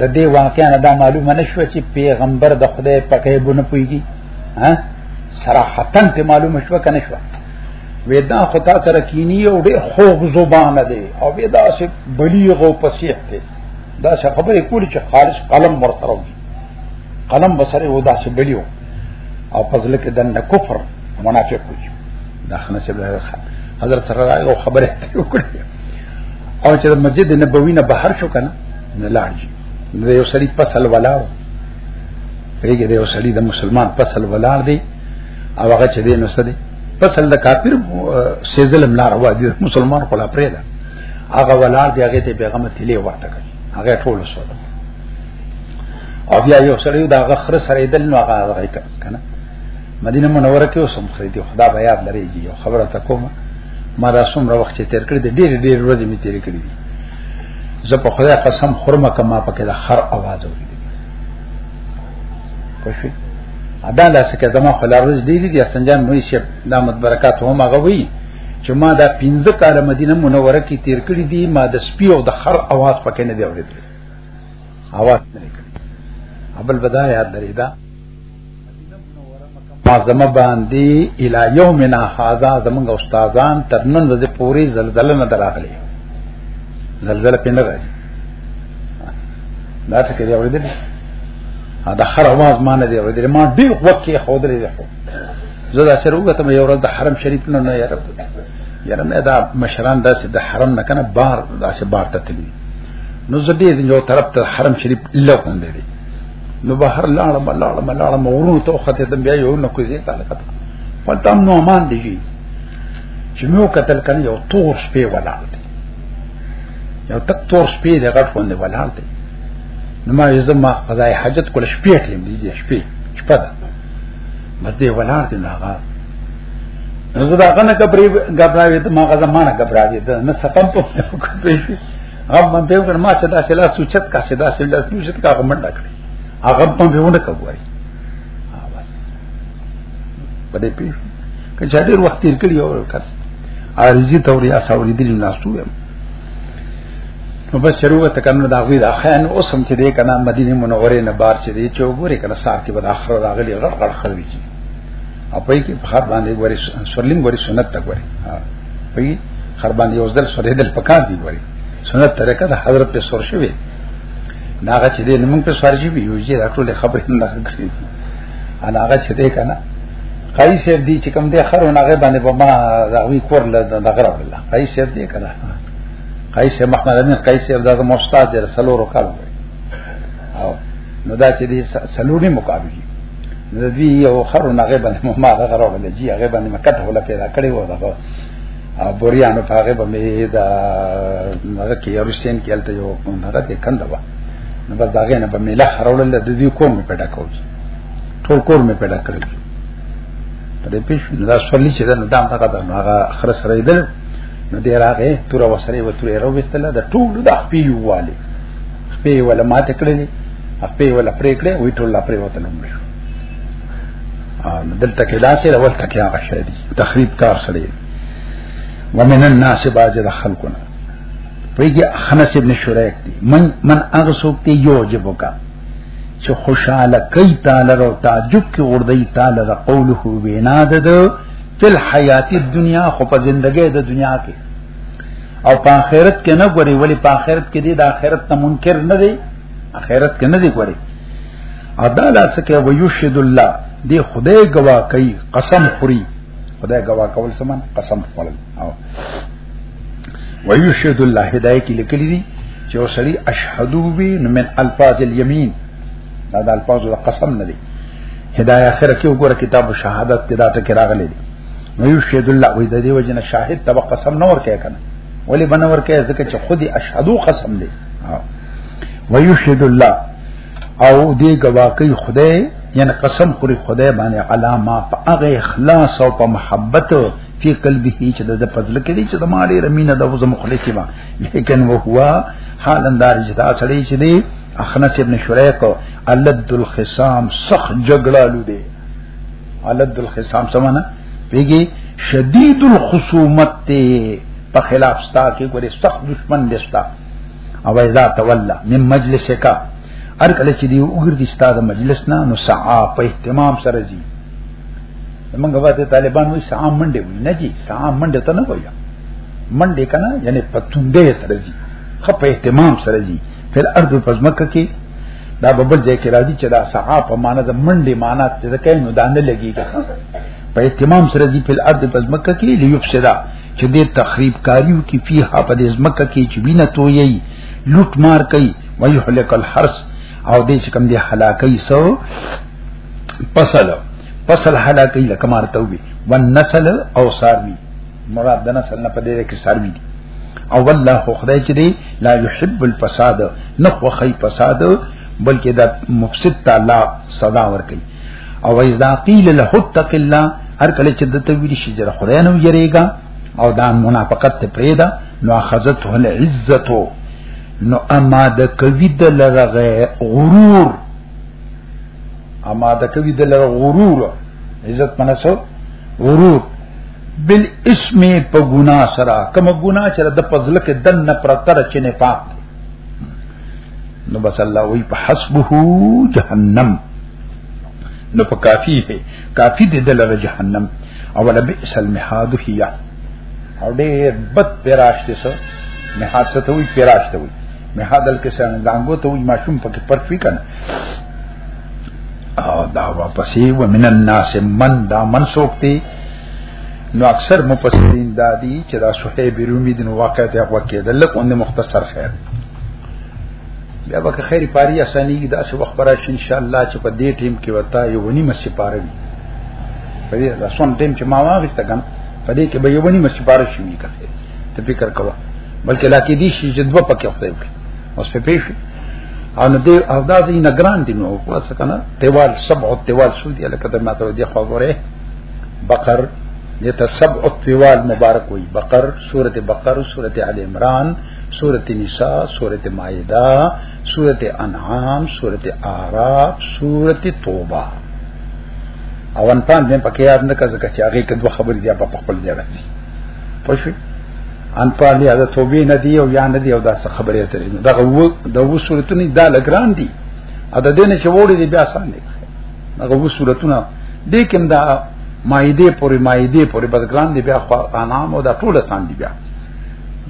د دې واقعا دا معلومه نشو چې پیغمبر د خدای په غیب نه پويږي ها صراحتا ته معلومه شو کنه شو ودا خدا سره کینی او ډېر خوب زبان دی او ودا سه بلیغ او فصیح دی دا څه خبره کولی چې خالص قلم ورسره قلم بسره و داسې بلیو او فضل کې دنه کفر منافق وي دا خنه چې حضرت سره راغو خبره وکړه او چې مسجد نبوي نه بهر شو کنه نه لاړ شي نو یو سړي فصل ولاو پیګه دی یو سړي د مسلمان فصل ولار دی او هغه چې دی نو سړي فصل د کافر سیزلم لار وا دی مسلمان خلا پرې ده هغه ولار دی هغه ته پیغام تلی ورته کوي هغه ټول سوده او بیا یو سړی دا غخر سره دل نو هغه هغه کنه مدینه منوره کې اوسم خریدي خدا بیا لري جی خبره تا کوم ما دا څومره وخت چې تیر کړی د ډېر ډېر ورځې می تیر کړی دي زه په خدای قسم خرمه کما پکې د خر आवाज اوري پښې ادا لاسه کې زما خلار ورځ ډېر دي سنجان مې شه دا مت برکات هم هغه وی چې ما دا 15 کال مدینه منوره کې تیر کړی دي ما د سپیو د خر आवाज پکې نه دی اورېدلی اواز نه کړی ابل بدا یاد درې دا معظم باندې الی یومنا هاذا زمنګ استادان تر نن ورځې پوری زلزلہ نه دراغلی زلزلہ پینې راځي دا څه کې دی اورېدل دا هر اواز مان دی اورېدل ما ډیر وخت کې خو درې ده زه دا سره وګتم یو ورځ د حرم شریف نه نه یاره یاره نه دا مشران داسې د حرم نه کنه بار داسې بار ته تللی نو زدي د یو طرف ته حرم شریف لږ هم دی نو بهر لاړم لاړم لاړم ورونو ته خته د بیا یو نه کوزي کاله کته پته نو امان دی چې مو قتل کنه یو تور سپی ولاړ دی یو تک تور سپی دی غټ باندې ولاړ دی نو ما یې زما قضای حاجت کول شپې کړم دي شپې شپه ده بس دی ولار دی ناغا زه دا کنه کبرې غبراوي ته ما غزا مانه غبراوي ته نه سقم په کوي غم من په کړه ما صدا سلا سوچت کا صدا سلا سوچت کا غمن ډکړي هغه په ونه کوي بس په دې پیښه که چا ډیر وخت تیر کړی او کړ ارزي توریا ساوري دي ناسو نو بس شروع ته کنه دا غوی دا خان اوس هم چې دې کنه مدینه منوره نه بار چې دې چې وګوري کنه سار کې به اخر راغلی غړ غړ خلوي چې اپې کې بخار باندې ګوري سرلین ګوري سنت تک ګوري په خر باندې یو ځل سورې دل پکار دی ګوري سنت طریقه د حضرت په سور شوی ناغه چې دې موږ په سوار شي یو چې دا ټول خبرې نه کړې انا هغه چې دې کنه قای سر دی چې کوم دې خر او ناغه باندې په ما راوي کور له دغره ولا قیس صاحب دې کړه قیس صاحب محمد امین قیس صاحب دا مستاد دی سلو رکال او نو دا چې دې سلوړي مقابل نو دوی یو خر نه غیب نه ما هغه راول جی هغه باندې مکه ته ولا پیدا کړی و دا بوریانو په هغه باندې دا هغه کې یروشین کې الته یو هغه ته کنده و نو بس داګه نه په میله خرول د دې کور مې پیدا کوي ټول کور مې پیدا کړی دې په دا سولې چې دا دام هغه دا هغه خر سره ایدل نو دې راغې تور وسره و تور ورو وستله د ټول د خپې یواله خپې ولا مات کړې خپې ولا پرې کړې وې ټول لا پرې وته لومړ دلته کې داسې د ولته کې هغه شې دي تخریب کار سره ومن الناس باج د خلقنا پېږي خنس ابن شریک دي من من هغه څوک دی یو جبو کا چې خوشاله کوي تعالی او تعجب کې وردی تعالی را قوله وینا ده ده فل حیات دنیا خو په زندګۍ د دنیا کې او په آخرت کې نه ګوري ولی په آخرت کې دی د آخرت ته منکر نه دی آخرت کې نه دی ګوري ادا لا سکه ویشهد الله دی خدای گواه کوي قسم خوري خدای گواه کول سمن قسم خورل ويشهد الله هدايه کې لیکلي دي چې وسړي اشهدو به من الفاظ اليمين دا د الفاظ د قسم نه دي هدايه اخر کې وګوره کتاب شهادت کې دا ټکی راغلی دی ويشهد الله وې د دې وجنه شاهد تبع قسم نور کې کنه ولی بنور کې ځکه چې خودي اشهدو قسم دی ويشهد الله او دې گواہ کوي خدای یعنی قسم خوري خدای باندې علامه په هغه اخلاص او په محبت فی قلبه چې د پزل کې دي چې د ما ډېر مینه د وزم خلک ما لیکن و هو حال اندار چې دا سړی چې دی اخنس ابن شریق الد الخصام سخ جګړه لودي الد الخصام سمانا پیږي شدید الخصومت ته په خلاف ستا کې ګورې سخت دشمن دستا او اذا تولى من مجلسك ار کله چې دی وګرځي ستا د مجلس نه نو سعا په اهتمام سره زی موږ به ته طالبان وې سام منډه وې نه جی سام منډه ته نه وای منډه کنه یعنی پتوندې سره جی خپ اهتمام سره جی فل ارض پزمکه کې دا ببل ځای کې راځي چې دا سعا په معنا د منډه معنا چې دا کین نو دانه لګیږي په اهتمام سره جی فل ارض پزمکه کې لیفسدا چې دې تخریب کاریو کې فيها په دې زمکه کې چې وینه توي لوټ مار کوي ويحلق الحرس او دې چې کم دې هلاکي سو فصل فصل هلاکی لکه مارته وي والنسل او ساروي مراد د نسل نه پدې کې ساروي دي او والله خو خدای چې دی لا يحب الفساد نه خو خی فساد بلکې دا مفسد ته الله صدا ور کوي او اذا قيل له اتق الله هر کله چې د تویل شي جره خدای نه یریګا او دا منافقت ته پریدا نو اخذته العزه نو اما د کوي د لره غرور اما د کوي د لره غرور عزت منسو غرور بل اسم په ګنا سره کوم ګنا چې د پزله کې دن نه پرتر چې نه پاک نو بس الله وی په حسبه جهنم نو په کافی ہے کافی دې د لره جهنم او لبئس المحاد هي او ډېر بد پراشته سو محاد څه ته وی پراشته وی مې حدل کې سره دانګو ته وي ماشوم پکې پر فی کنه او دا واپسې و من الناس من دا من سوکتی نو اکثر مفسرین دا دي چې دا صہیب رومي د واقع ته هغه کې د لکه اند مختصر خیر بیا به خیر پاری اسانی دا څه وخت راش ان شاء الله چې په دې ټیم کې وتا یو ونی مسی پاره وي په دې دا سون ټیم چې ما واغښت کنه په دې کې به یو ونی مسی پاره شي کنه ته فکر کوه بلکې لا کې دي چې دوه پکې خدای وکړي اوس په پیښه او نو دې او دا ځین نگران دي نو خلاص کنه دیوال سبع دیوال شو دي لکه دا ماته دي خو غره بقر دته سبع دیوال مبارک وي بقر سوره بقر سوره ال عمران سوره نساء سوره مائده سوره انعام سوره اعراف سوره توبه او ان پام دې پکې یاد نه کړه چې هغه کې دوه خبرې دی په خپل ځای راځي پښې ان په دې د توبې نه دی او یا نه دی او دا څه خبره ته نه دا و د و صورتونه دا لګران دي ا د دې نه چې وړي دی بیا سان دي هغه و صورتونه دې کوم دا مایده پورې مایده پورې بس ګران دي بیا خو انام او دا ټول سان دي بیا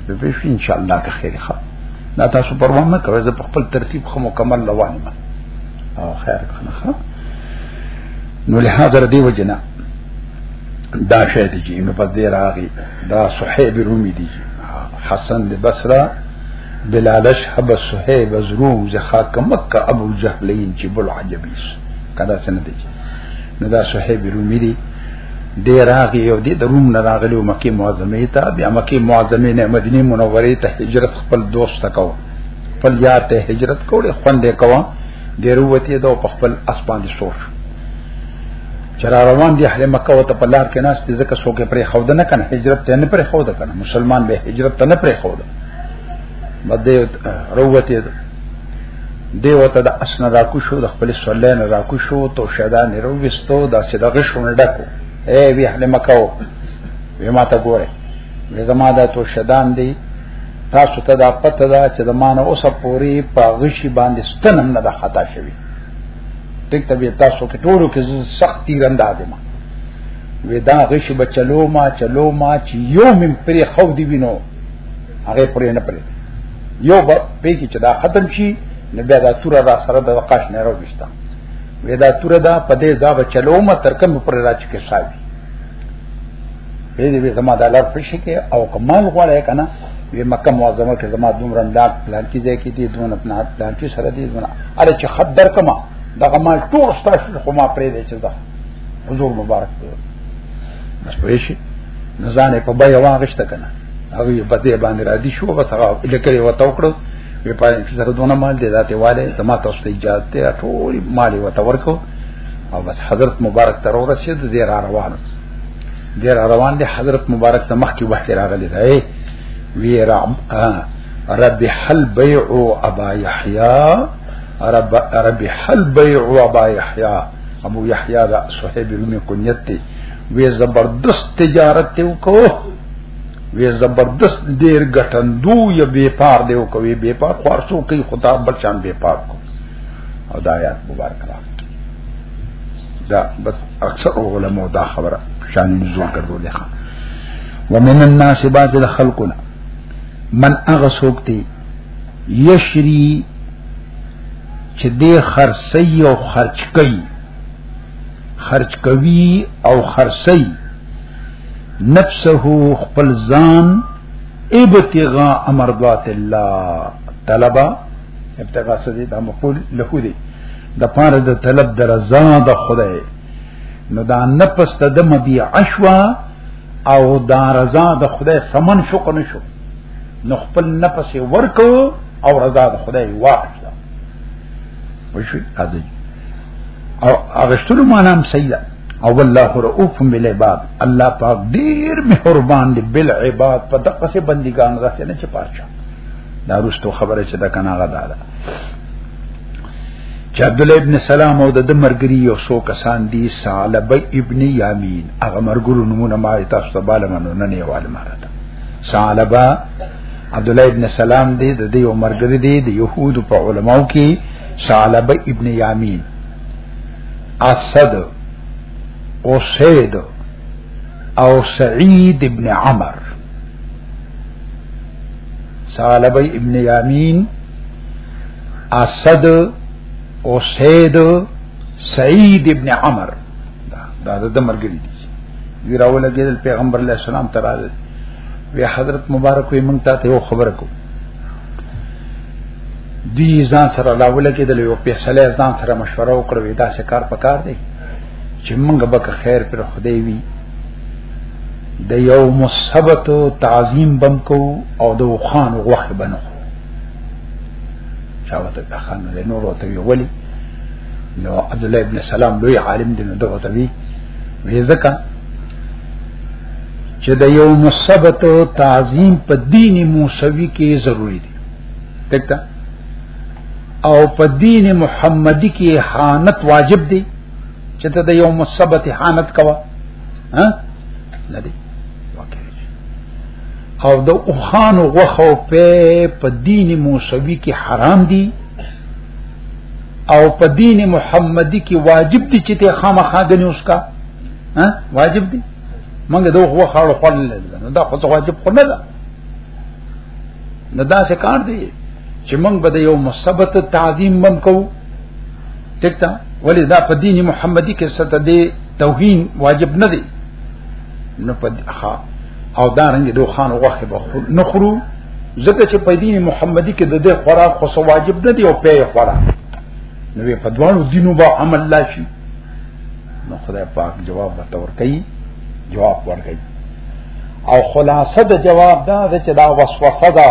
به به ان شاء الله که خیر ښه دا تاسو پروا نه کوئ زه په خپل ترتیب خو مکمل روان یم او خیر کنه نو له حاضر دی وجنه دا شی دی چې نو په دې راغی دا صحیب رومي دی حسن د بصره بلالش حب صحیب زرو زخا کمکه ابو جهلین چې بل عجبیس کدا سند دی نو دا صحیب رومي دی دی راغی او دی د روم نه راغلی او مکه معظمه ته بیا مکه معظمه نه مدینه منوره ته هجرت خپل دوست تکو خپل یار ته هجرت کوله خوندې کوا دیروتی دا په خپل اسمان دي سور چر روان دي اهل مکه او ته په لار کې ناس دي ځکه څوک پرې خود نه کنه هجرت ته نه پرې خود کنه مسلمان به هجرت ته نه پرې خود بده روته دیو ته د اسن را کو شو د خپل سولین را کو شو تو شیدان رو وستو دا چې د غشونه ډکو اے وی اهل مکه او وی ما ته ګوره وی زما دا تو شیدان دی تاسو ته دا پته دا چې د مان اوسه پوری په غشي باندې ستنم نه د خطا شوی ټیک ته به تاسو کې ټولو کې سخت تیر انداز ما وې دا غش بچلو ما چلو ما چې یو من پرې خو دی وینو هغه پرې نه پرې یو به پې کې چې دا ختم شي نو بیا دا تور را سره د وقاش نه راوښتا وې دا تور دا پدې دا بچلو ما تر کوم پرې راچ کې صاحب دې دې زما د لار پښې کې او کمال غواړی کنه وی مکه معظمه کې زما دومره لاک پلان کې ځای کې دي دونه پلان پلان کې سره دي دونه اره چې خد در کما دغه مال ټول ستاسو خو ما پرې دی چې دا حضور مبارک دی بس پوه شي نزانه په بیا واغشته کنه هغه په دې باندې را دي شو بس هغه لکه وته وکړو وی په کې سره دونه مال دی ذاته والے زما تاسو ته اجازه ته ټول مال وته ورکو او بس حضرت مبارک تر ورسید دې را روانو دیر روان دی حضرت مبارک ته مخ کې وحی راغلی دی وی رام رب حل بیع ابا یحیی رب رب حل بیع ابا یحیی ابو یحیی دا صہیب رومی کنیت تی وی زبردست تجارت تی وکو وی زبردست دیر گٹندو یا بیپار دیو کوي بیپار خوارسو کوي خدا بچان بیپار کو او دا آیات مبارک راغلی دا بس اکثر علماء دا خبره شان نزول کړو ده ومن الناس بعض الخلقنا من اغه سوک دی یشری چې دې خرڅي او خرچ کوي خرچ کوي او خرڅي نفسه خپل ځان ابتغاء مرضات الله طلبا ابتغاء سدي دا مقول له دي د پاره د طلب د رضا د خدای نو دا نفس ته د مبيع شوا او دا رضا د خدای سمن شو کنه شو نو خپل نفس ورکو او رضا د خدای واخلا وشي اځي او اغشتلو معنا هم صحیح ده او والله رؤوف بالعباد الله پاک ډیر مهربان دی بالعباد په دغه څه بندګانو راځي نه چې پاتشه دا رستو خبره چې دا کنه غدا ده چې عبد الله ابن سلام او د مرګري یو څو کسان دي سالب ابن یامین هغه مرګرو نمونه ما تاسو ته بالا منو نه نه واله مارته سالب عبد الله ابن سلام دی د دې مرګري دی د يهود په علماو کې سالب ابن یامین اسد او سید او سعید ابن عمر سالبی ابن یامین اسد او سید سعید ابن عمر دا د مرګری دي وی راو لګیدل پیغمبر علیہ السلام تراله وی حضرت مبارک وی مونږ ته یو خبر کو دی ځان سره لاول کېدل یو په سلې ځان سره مشوره وکړه وی دا څه کار پکار دی چې موږ به خیر پر خدای وی د یو مثبت تعظیم بم کو او د خان غوخ بنو چاوته د خان له نور ته ویولي نو عبد الله ابن سلام لوی عالم دی نو دغه ته وی وی زکه چې د یو مثبت تعظیم په دین موسوی کې ضروری دی تکتا او په دین محمدی کې حانت واجب دی چې ته د یوم السبت حانت کوا ها نه دی او د اوخان غوخو په په دین موسوی کې حرام دي او په دین محمدي کې واجب دي چې ته خامخا غني اوس کا ها واجب دي موږ د غوخو خپل نه دا خو واجب خو نه ده نه دا څه کار دی چې موږ به د یو مثبت تعظیم مم کوو ټکتا ولی دا په دین محمدی کې ستته دی توهین واجب نه دی نو په ها او دا رنګ دوه خان وغه به نخرو ځکه چې په دین محمدی کې د دې خوراک خو سو واجب نه دی او په خوراک نو په دوانو دینو با عمل لا شي نو خدای پاک جواب ورتور کوي جواب ورکړي او خلاصه د جواب دا چې دا وسوسه ده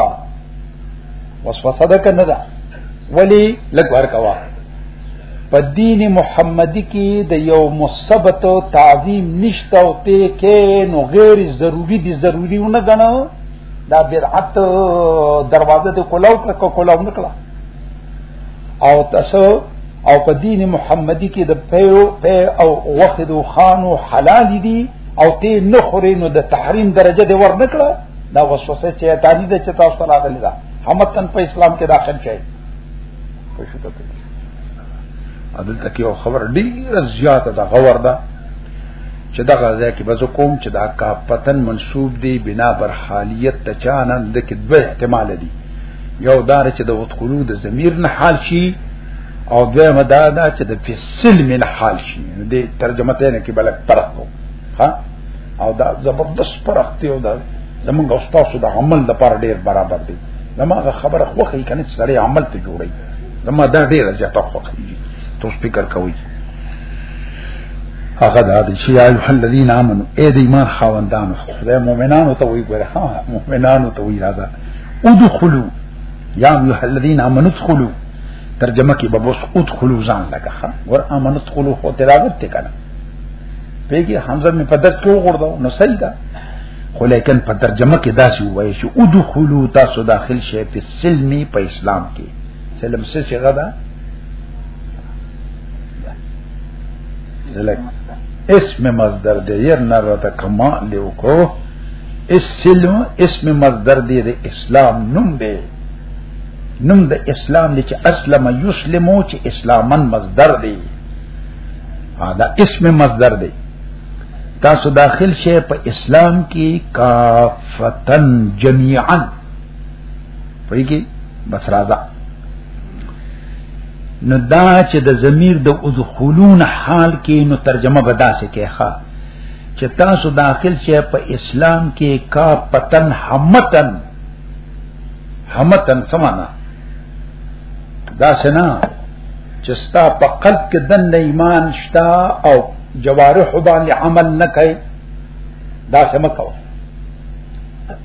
وسوسه ده کنه ده ولی لګ ورکوا په دین محمدی کې د یو مثبت تعظیم نشته او ته کې نو غیر ضروری دي ضروری ونه غنو دا بدعت دروازه ته کولاو کړه کولاو نکړه او تاسو او په دین محمدی کې د پیو پی او وخت خانو حلال دي او ته نخوري نو د تحریم درجه دی ور نکړه دا وسوسه چې اتانی د چې تاسو ته راغلی دا همتن په اسلام کې داخل شي په شو ته عدل تکي او خبر ډیره زیاته ده غور ده چې دا غزا کې بز کوم چې دا کا پتن منسوب دی بنا بر حالیت ته چانن د کې دوه احتمال دي یو دار چې د وتقلو د ضمیر نه حال شي او دوه مدا دا چې د فصل من حال شي د ترجمه ته نه کې بلک فرق وو ها او دا زبردست پرخت یو دا زمونږ او تاسو د عمل د پر ډیر برابر دی زمونږ خبره خوخه کنه چې سړی عمل ته جوړي زمونږ دا ډیره زیاته خوخه دی تاسو فکر کوئ هغه دا دی چې ایو الذین آمنو اے د ایمان خاوندانو خدای مؤمنانو ته وی ګره ها مؤمنانو ته وی راځه ادخلوا یا ایو الذین آمنو ادخلوا ترجمه کې به بس ادخلوا ځان لګه ور آمنو ادخلوا خو تلاوت ته کنه پیږي حمزه می په درس کې وګورځاو نو صحیح ده خو لیکن په ترجمه کې داسې وایي چې ادخلوا تاسو داخل شئ په سلم په اسلام کې سلم څه څه غدا ذلک اسم مصدر دی ير نره ته کما لیو کو اسلم اسم مصدر دی د اسلام نوم دی نوم د اسلام دی چې اسلم یسلمو چې اسلامن مصدر دی دا اسم مصدر دی تاسو داخل شئ په اسلام کې کافتن جميعا پېږي بس راځه نو دا چې د ضمیر د ادخلون حال کې نو ترجمه بدا سي کې ښا چې تاسو داخل شئ په اسلام کې کا پتن حمتن حمتن سمانا دا سنا چې ستا په قلب کې د ایمان شتا او جوارح باندې عمل نه کوي دا څه مکو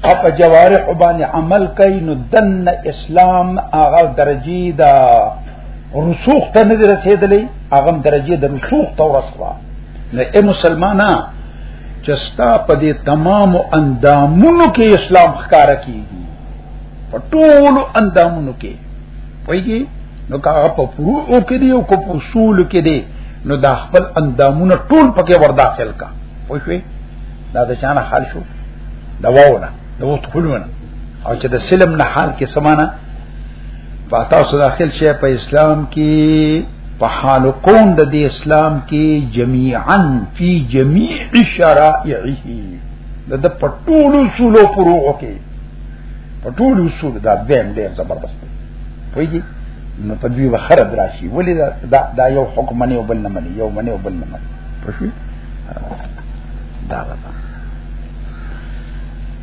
او په جوارح باندې عمل کوي نو دن اسلام هغه درجی دا رسوخ ته نه رسیدلې هغه درجه د رسوخ ته ورسوه نه اے مسلمانا چستا په دې تمام اندامونو کې اسلام ښکارا کیږي په ټول اندامونو کې وایي نو کاغه په پرو او کې دی او کو په اصول کې دی نو دا خپل اندامونه ټول پکې ور داخل کا خو شوي دا د چانه حال شو دا وونه دا وو خلونه او چې د سلم نه حال کې سمانه په تاسو داخل شي په اسلام کې په حال قوم د دې اسلام کې جميعا فی جميع شرائعه د د پټولو سولو پروغو کې په ټول اصول دا بیم ډیر زبردست دی پوهیږي نو په دوی وخره دراشي ولې دا دا یو حکم نه یو بل نه مني یو مني یو بل نه مني پښوی دا وځه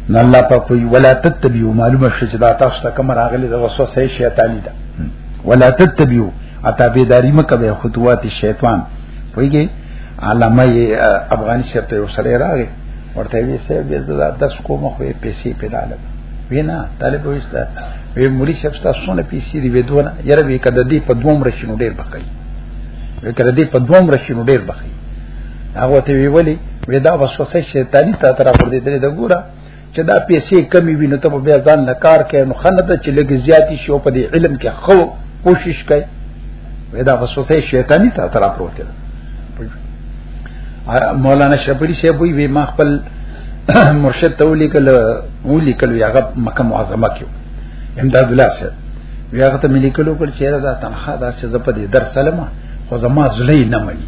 نو الله په کوئی ولا تتبعوا معلومه شي چې دا تاسو ته کوم راغلي د وسوسه شیطانی ده ولا تتبعوا اتابیداری مکه به خطوات شیطان پوهیږي علامه افغاني شپته وسره راغی ورته وی سه به زړه داس کوم خو پیسې پیدا لګ وینا طالب وستا وی مولي شپ تاسو نه پیسې دی ودونه یره وی کده دی په دوم رښینو ډیر بخی وی کده دی په دوم رښینو ډیر بخی هغه ته وی ولی وی دا وسوسه شیطانی ته تر پر دې درې د ګوره چې دا پیسې کمی وي نو ته به بیا ځان له کار کوي نو خنه ته چې لږ زیاتې شي او په دې علم کې خو کوشش کوي ودا وسوسه شیطانی ته تر پروت ده مولانا شپری شه وی وی ما خپل مرشد ته ولیکل ولیکل هغه مکه معظمه کې امداد الله سره بیا هغه ته ملي کلو کول چې دا تنخواه دا چې زه په دې درس سلمه خو زما زلې نه مني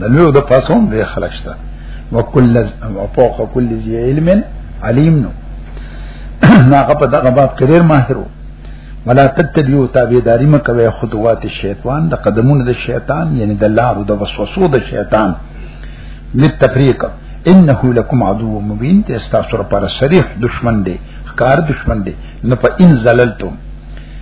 د نور د پاسوم به خلشته وکل او فوق کل ذی علم علیم نو ناغه په دغه باب کې ډیر ماهر وو ولا تتبعوا تابعداري مکوي خطوات الشیطان د قدمونو د شیطان یعنی د لارو د وسوسو د شیطان للتفریق انه لكم عدو مبین ته استاسو پر صریح دشمن دی ښکار دشمن دی نه په ان زللتم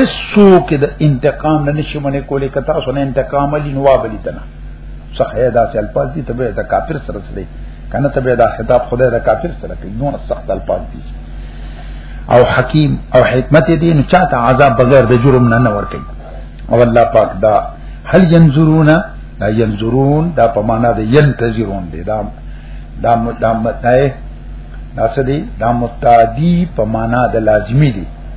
اسو کې د انتقام نه نشي منې کولې کتا سونه انتقام لین وابلی تنا څخه دا چې الفاظ دي ته به د کافر سره سره کنه ته به دا خطاب خدای د کافر سره کوي نو سخت الفاظ دي او حکیم او حکمت دې نو چاته عذاب بغیر د جرم نه نه ور کوي او الله پاک دا هل ينظرون دا ينظرون دا په معنا د ينتظرون دي دا دا دا دا دا سدي دا متادی په معنا د لازمی دي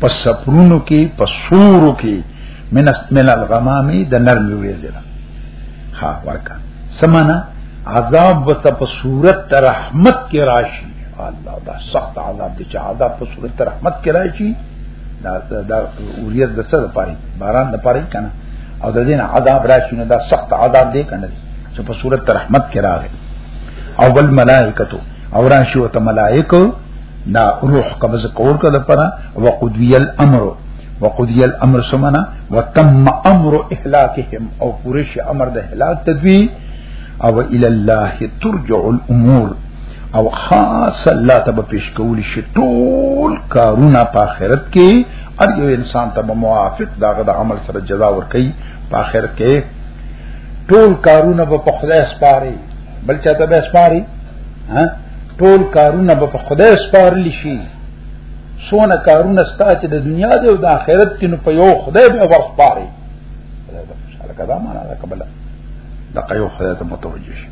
پس سپرونو کې پس سورو کې من من الغمامي د نرم ویزه ده ها ورکا سمانا عذاب وت په صورت رحمت کې راشي الله دا سخت عذاب دي چې عذاب په صورت رحمت کې راشي دا دا اوریت د څه لپاره باران لپاره کنه او د دین عذاب راشي نه دا سخت عذاب دی کنه چې په صورت رحمت کې راغی او بل ملائکتو او راشي وت ملائکه دا روح قبض کور کا لپاره وقضی الامر وقضی الامر سمنا وتم امر اهلاکهم او پرش امر د هلاک تدوی او الى الله ترجع الامور او خاص الله ته به پیش کول شي ټول کارونه په آخرت کې هر یو انسان ته به موافق داغه د عمل سره جزا ورکړي په آخرت کې ټول کارونه به په خدای سپاري بل چاته به سپاري ها ټول کارونه به په خدای سپارل شي سونه کارونه ستا چې د دنیا دی او د آخرت کې نو په یو خدای به ورسپاري خدای ته خوشاله کړه معنا دا قبل دا قیو خدای ته متوجه شي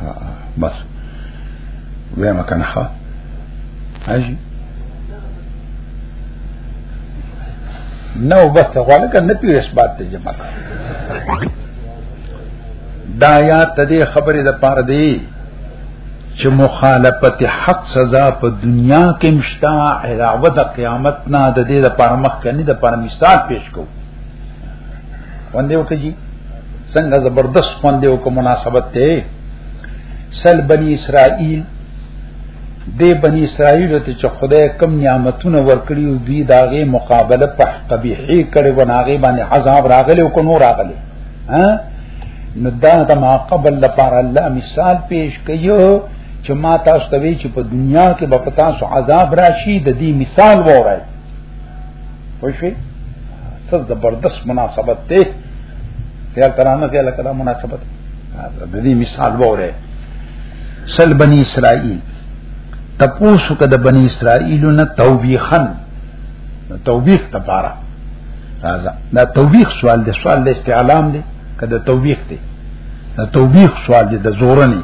ها بس وې مکان ها اجي نو بس غواړم کنه پیرس بات ته جمع کړم دا یاد ته دې خبرې د پاره دی چې مخالفت حق سزا په دنیا کې مشتا علاوه د قیامت نه د دې د پاره مخ کني د پاره مثال پیش کو باندې وکړي څنګه زبردست باندې وکړه مناسبت ته سل بنی اسرائیل د بنی اسرائیل ته چې خدای کم نعمتونه ورکړي او دوی داغه مقابله په قبیحه کړي وناغه باندې عذاب راغلی او کو نور راغلی ها نو دا د ما قبل لپاره الله مثال پیش کيو چې ما تاسو ته وی چې په دنیا کې به پتا سو عذاب راشي د دې مثال وره پوښي څه زبردست مناسبت ته خیال ترانه کې لکه مناسبت د دې مثال وره سل بنی اسرائیل تپوسو کده بنی اسرائیلو نه توبیخن توبیخ د پاره راځه دا توبیخ سوال دی سوال د استعلام دی کده توبیخ دی دا توبیخ سوال دی د زورنی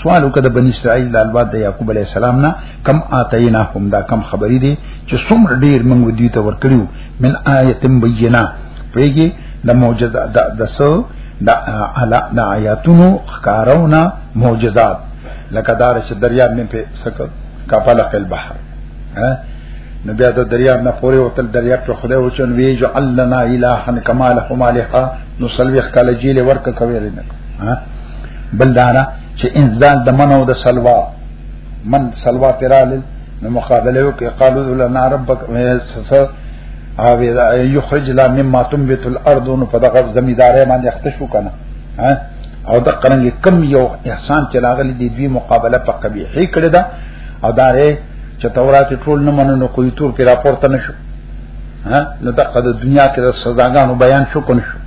سوال وکړه بنی اسرائیل د الواد د یعقوب علی السلام نه کم اتینا هم دا کم خبرې دي چې څومره ډیر موږ دوی ته ورکړو من آیت بینه پیږي د معجزه د دسو د علا د آیاتونو خکارونه معجزات لکه دار چې دریا مې په سکه کپل قلبه ها نو بیا د دریاب نه پورې وتل دریاب ته خدای وچن وی جعل لنا الها کما لهم الها نو سلوي خکل جیل ورک کوي رینه بل دانا چې انزال د منو د سلوا من سلوا ترال نو مقابله وکي قالو لنا ربک او اذا یخرج لا مما تنبت الارض نو په دغه زمیدارې باندې اختشو کنه او د قرنګ کم یو احسان چې راغلي دی دوی مقابله په قبیحې کړی دا او دارې چې تورات ټول نه منو نو کوی تور کې راپورته نشو ها نو دغه د دنیا کې د سزاګانو بیان شو کنه شو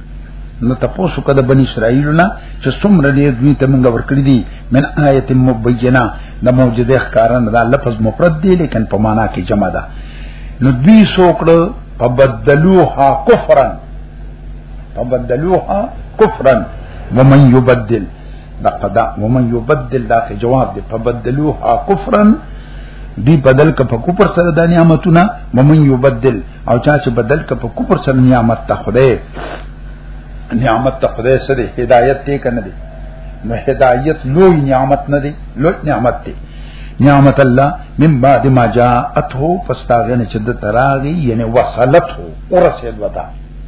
نو تاسو کده بنی اسرائیل نه چې څومره دې دوی ته موږ ورکړي دي من آیت مبینه د معجزه ښکارا نه دا لفظ مفرد دی لیکن په معنا کې جمع ده نو دوی سوکړه فبدلوها کفرا فبدلوها کفرا ومن يبدل دا قضا ومن یبدل دا کې جواب دی فبدلوها کفرا دی بدل ک په کوپر سره د نعمتونه ومن یبدل او چا چې بدل ک په کوپر سره نعمت ته خدای نعمت ته خدای سره هدایت ته کنه دی نو هدایت لوی نعمت نه دی لوی نعمت دی نعمت الله من بعد ما جاءته فاستغنى چد تراغي یعنی وصلته ورسید وتا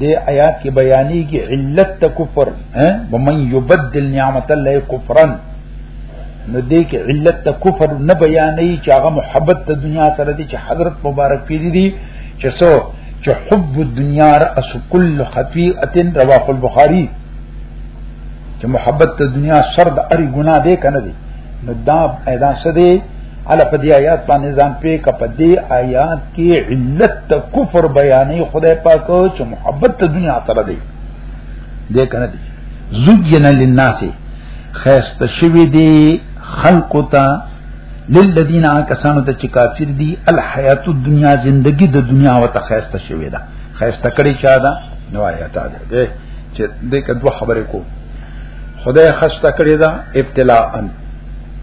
دې آیات کې بیانې کې علت ته کفر ها ومن یبدل نعمت الله کفرا نو دې کې علت ته کفر نه بیانې چې هغه محبت د دنیا سره دي چې حضرت مبارک پیری دي چې سو چې حب الدنیا راس کل خطیئه رواه البخاری چې محبت د دنیا سر د اری ګناه دې کنه دي نو دا ادا سده علا په دې آیات باندې ځان پې کا په دې آیات کې علت ته کفر بیانې خدای پاک چې محبت ته دنیا سره دی دې کنه دي زجنا للناس خیست شوی دی خلق ته للذین کسانو ته چې کافر دي الحیات الدنیا زندگی د دنیا وته خیست شوی ده خیست کړي چا ده نو آیات ده چې دې کډو خبرې کو خدای خسته کړی دا ابتلاء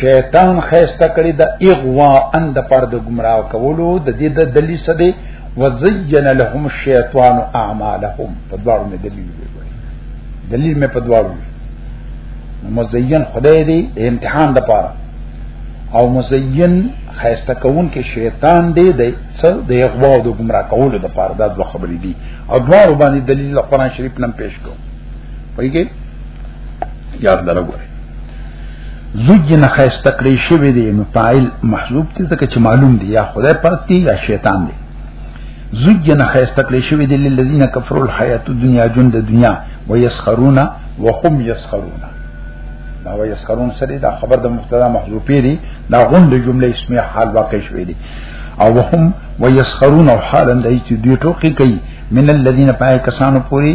شیطان خیسته کړی د اغوا ان د پر د گمراه کولو د دې د دلی سده وزین لهم الشیطان اعمالهم په دوارو مې دلیل ویل دلیل مې په دوارو مزین خدای دی امتحان د پاره او مزین خیسته کون کې شیطان دی د څه د اغوا او د گمراه کولو د پاره دا دوه خبرې دي او دوارو باندې دلیل قرآن شریف نن پیش کوم پېږي یاد لرګوي زوجنا خیسته کړی شوی دی نو فاعل محذوب دی ځکه چې معلوم دی یا خدای پاک دی یا شیطان دی زوجنا خیسته کړی شوی دی للذین کفروا الحیات الدنیا جند دنیا ويسخرون وهم يسخرون دا ويسخرون سره دا خبر د مبتدا محذوفی دی دا غوند جمله اسمیه حال واقع شوی دی او وهم ويسخرون او حالا دای چې دوی ټوکی کوي من الذين پای کسانو پوری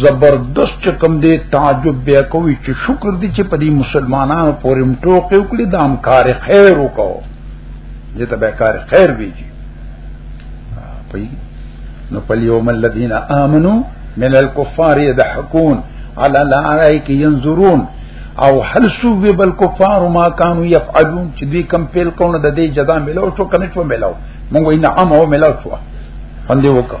زبردست چې کوم دې تعجب بیا کوي چې شکر دې چې په دې مسلمانانو پورې مټوکې وکړي د امکار خیر وکاو دې ته به کار خیر ویږي پي نو په یوم الذین آمنو من الكفار يضحكون على الارائك ينظرون او هل سو بل کفار ما كانوا يفعلون چې دې کم پیل کونه د دې جزا ملو شو کنه شو ملو مونږ یې نعم او ملو شو باندې وکړو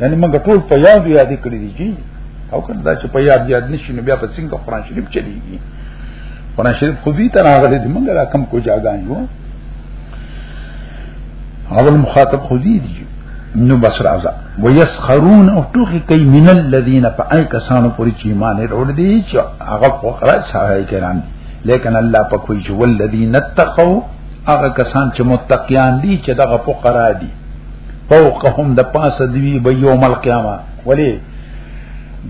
نن موږ ټول په یاد یاد کړی دی جی او کنه دا چې په یاد یاد نشي نو بیا په څنګه قران شریف چلیږي قران شریف خو دې ته راغلي دی موږ را کم کو جاګان یو اول مخاطب خو دې دی نو بس راځه ويسخرون او ټوخي کوي من الذين فاي کسانو پوری چې ایمان وروړ دي چې هغه فقره صحابه کرام دي لیکن الله په کوئی چې والذین اتقوا هغه کسان چې متقیان دي چې دغه فقرا دي فوقهم د پاسه دی به یوم القیامه ولی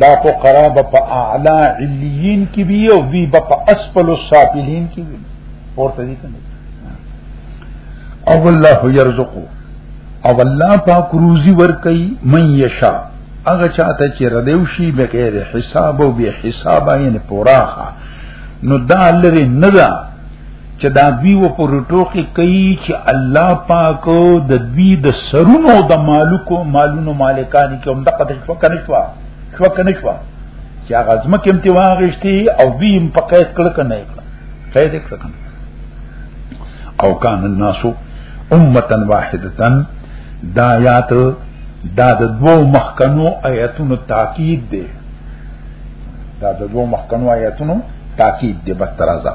دا په قراب په اعلی علیین کې وی او وی په اسفل السافلین کې وی ورته دي کنه او الله یرزقو او الله پاک روزي ور کوي من یشا هغه چاته چې ردیو شي به غیر حساب او به حساب یې نه پوراخه نو دا لري نه چې دا دوی و پر ټوکی کوي چې الله پاک د دوی د سرونو د مالکو مالونو مالکان کې هم دغه د شو کنه شو شو کنه شو چې هغه ځمکه هم تی واغشتي او دوی هم په قید کړ کنه قید کړ کنه او کان الناس امه واحده دا یات دا د دوو مخکنو آیاتونو تاکید دی دا د دوه مخکنو آیاتونو تاکید دی بس ترازه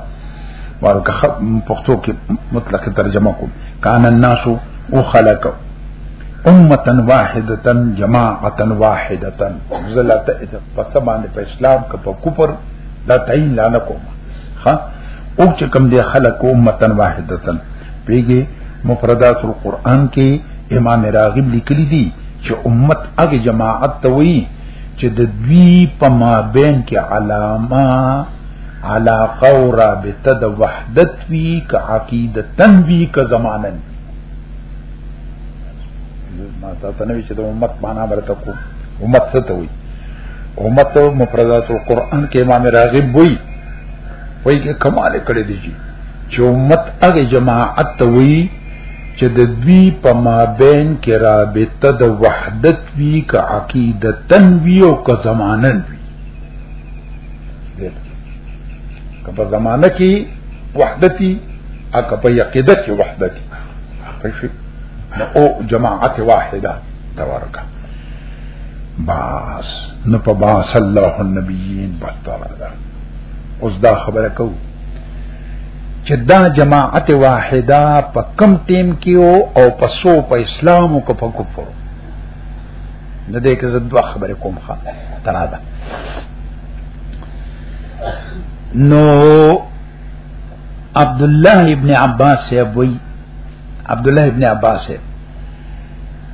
ورکه پښتو کې مطلق ترجمه کوم کان الناس او خلق امه واحده جماعه واحده زلت پس باندې په اسلام کې په کوپر دا تعین لا نه کوم ها او چې کوم دی خلق امه واحده پیګه مفردات القرآن کې امام راغب لیکلی دی چې امت هغه جماعت ته وایي چې د دوی په مابین کې علامه علاقه او رابطه د وحدت وی ک عقیده تن وی ک زمانن ما تاسو نه چې د امت معنا برته کو امت څه ته وی امت مفردات القرآن کې امام راغب وی وی کې کمال کړی دی چې امت هغه جماعت ته وی چې د دوی په مابین کې رابطه د وحدت وی که عقیدتن وی او که زمانن وی که په زمانه کې وحدتی او که په عقیده کې وحدتی او جماعت واحده دا ورکه باس نو په باس الله النبیین بس دا اوس دا خبره کوو چې دا جماعت واحده په کم ټیم کې او په سو په اسلام او په کفر د دې کې زه دوه خبرې کوم ښه تراده نو عبد الله ابن عباس ابوي عبد الله ابن عباس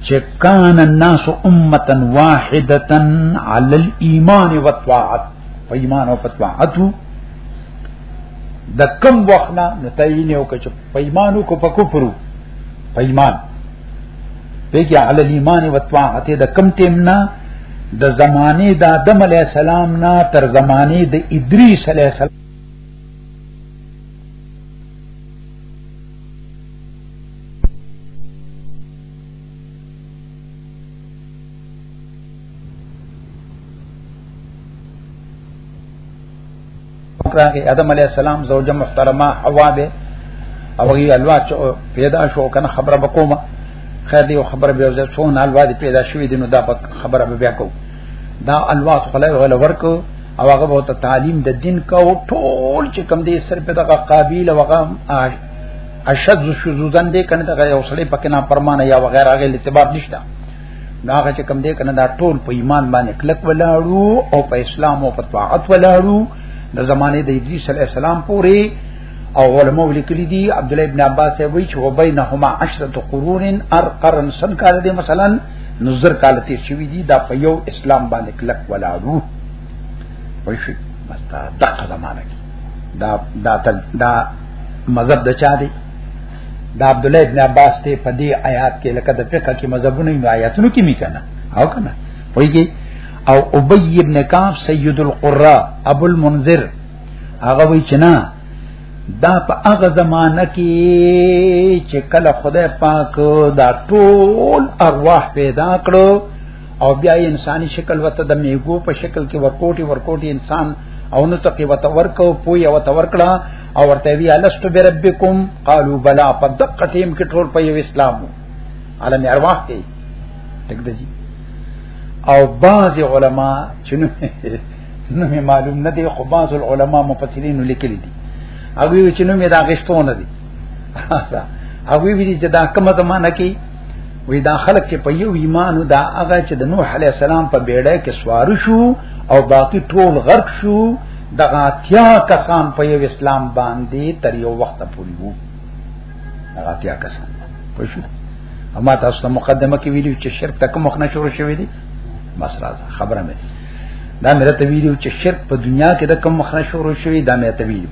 چې کان الناس امه واحده على الايمان والطاعه په ایمان او په طاعت د کم وخت نه نتاین یو کچ په ایمانو کو په کفر په ایمان بګی علی الايمان و الطاعت د کم ټیم نه د زمانه د آدم علی السلام نه تر زمانه د ادریس علی السلام راغی آدم علی السلام زوجه محترمه حوا به او هغه الوا پیدا شو کنه خبره بکوما خیر دی خبره به زه څو نه الوا دی پیدا شوې دینو دا خبره به بیا کو دا الوا خلای ولا ورکو او هغه به تعلیم د دین کو ټول چې کم دی سر په دغه قابل او هغه اشد شذوذن دی کنه دغه یو سړی پکې نه پرمانه یا وغیرہ هغه اعتبار نشته نو هغه چې کم دی کنه دا ټول په ایمان باندې کلک ولاړو او په اسلام او په طاعت ولاړو د زمانه د ادریس علی السلام پورې او علماء لیکلي دي عبد الله ابن عباس وی چې وبینهما عشرة قرون ار قرن سن کال دی مثلا نظر کال تیر شوی دي دا په یو اسلام باندې کلک ولاړو وای شي بس دا دغه زمانه کې دا دا دا مذهب د چا دی دا عبد الله ابن عباس ته په دې آیات کې لکه د فقہ کې مذهبونه نو آیاتونو کې می کنه او کنه وایي او ابي ابن کعب سيد القراء ابو المنذر هغه وی چې نه دا په هغه زمانہ کې چې کله خدای پاک دا ټول ارواح پیدا کړو او بیا انساني شکل وته د میګو په شکل کې ورکوټي ورکوټي انسان او نو تقي وته ورکو پوي او ته ورکړه او ورته وی الست بربکم قالوا بلا په دقه ټیم کې ټول په یو اسلام عالم ارواح کې تک دځي او بعض علما چې نو معلوم نه دي خو بعض العلماء مفسرین لیکلي دي هغه چې نو مې دا غشتونه دي هغه وی چې دا کومه زمانہ کې وی دا خلک چې په یو ایمانو دا هغه چې د نوح علی السلام په بیړه کې سوار شو او باقی ټول غرق شو دغه اتیا کسان په یو اسلام باندې تر یو وخت پورې وو دغه اتیا کسان په شو اما تاسو ته مقدمه کې ویلو چې شرک تک مخ نه شروع شوی دی بس راځه خبره مې دا مې ته ویلو چې شرک په دنیا کې د کم مخ نه شروع شوی دا مې ته ویلو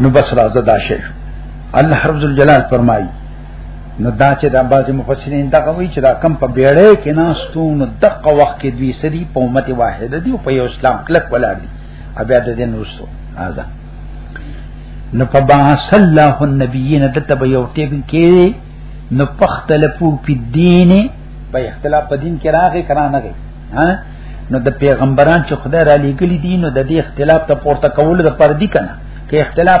نو بس راځه دا شی الله رب الجلال فرمایي نو دا چې د بعض مفسرین دا کوي چې دا کم په بیړې کې ناستو نو دغه وخت کې دوی سری په امت واحده دی او په یو اسلام کلک ولا دی بیا د دې نوستو آزاد نو په با صلی الله النبیین دته به یو ټیب کې نو پختلفو په دین په اختلاف په دین کې راغی کرا نه ها نو د پیغمبران چې خدای را لېګلی دي نو د دې اختلاف ته پورته کول د پر دي کنه کې اختلاف